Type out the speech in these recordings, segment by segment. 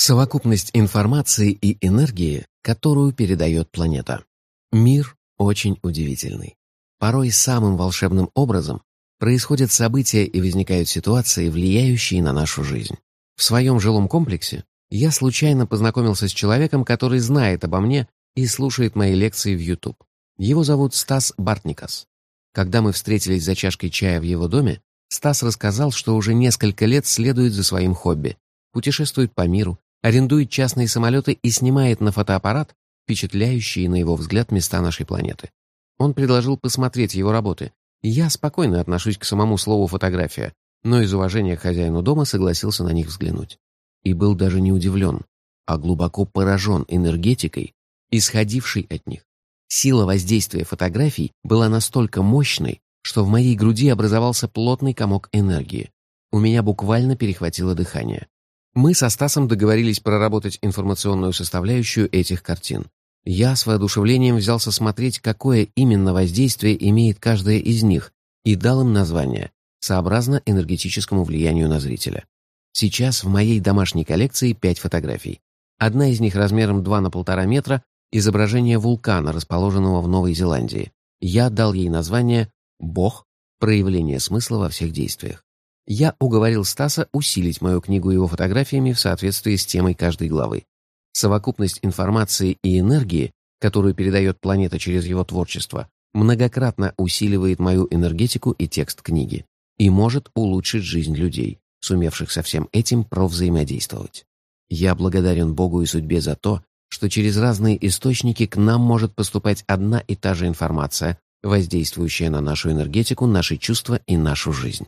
Совокупность информации и энергии, которую передает планета. Мир очень удивительный. Порой самым волшебным образом происходят события и возникают ситуации, влияющие на нашу жизнь. В своем жилом комплексе я случайно познакомился с человеком, который знает обо мне и слушает мои лекции в YouTube. Его зовут Стас Бартникас. Когда мы встретились за чашкой чая в его доме, Стас рассказал, что уже несколько лет следует за своим хобби, путешествует по миру, арендует частные самолеты и снимает на фотоаппарат впечатляющие, на его взгляд, места нашей планеты. Он предложил посмотреть его работы. Я спокойно отношусь к самому слову «фотография», но из уважения к хозяину дома согласился на них взглянуть. И был даже не удивлен, а глубоко поражен энергетикой, исходившей от них. Сила воздействия фотографий была настолько мощной, что в моей груди образовался плотный комок энергии. У меня буквально перехватило дыхание. Мы со Стасом договорились проработать информационную составляющую этих картин. Я с воодушевлением взялся смотреть, какое именно воздействие имеет каждая из них, и дал им название, сообразно энергетическому влиянию на зрителя. Сейчас в моей домашней коллекции пять фотографий. Одна из них размером 2 на полтора метра, изображение вулкана, расположенного в Новой Зеландии. Я дал ей название «Бог. Проявление смысла во всех действиях» я уговорил Стаса усилить мою книгу его фотографиями в соответствии с темой каждой главы. Совокупность информации и энергии, которую передает планета через его творчество, многократно усиливает мою энергетику и текст книги и может улучшить жизнь людей, сумевших со всем этим провзаимодействовать. Я благодарен Богу и судьбе за то, что через разные источники к нам может поступать одна и та же информация, воздействующая на нашу энергетику, наши чувства и нашу жизнь.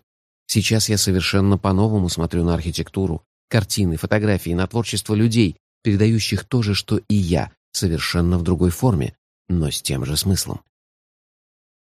Сейчас я совершенно по-новому смотрю на архитектуру, картины, фотографии, на творчество людей, передающих то же, что и я, совершенно в другой форме, но с тем же смыслом.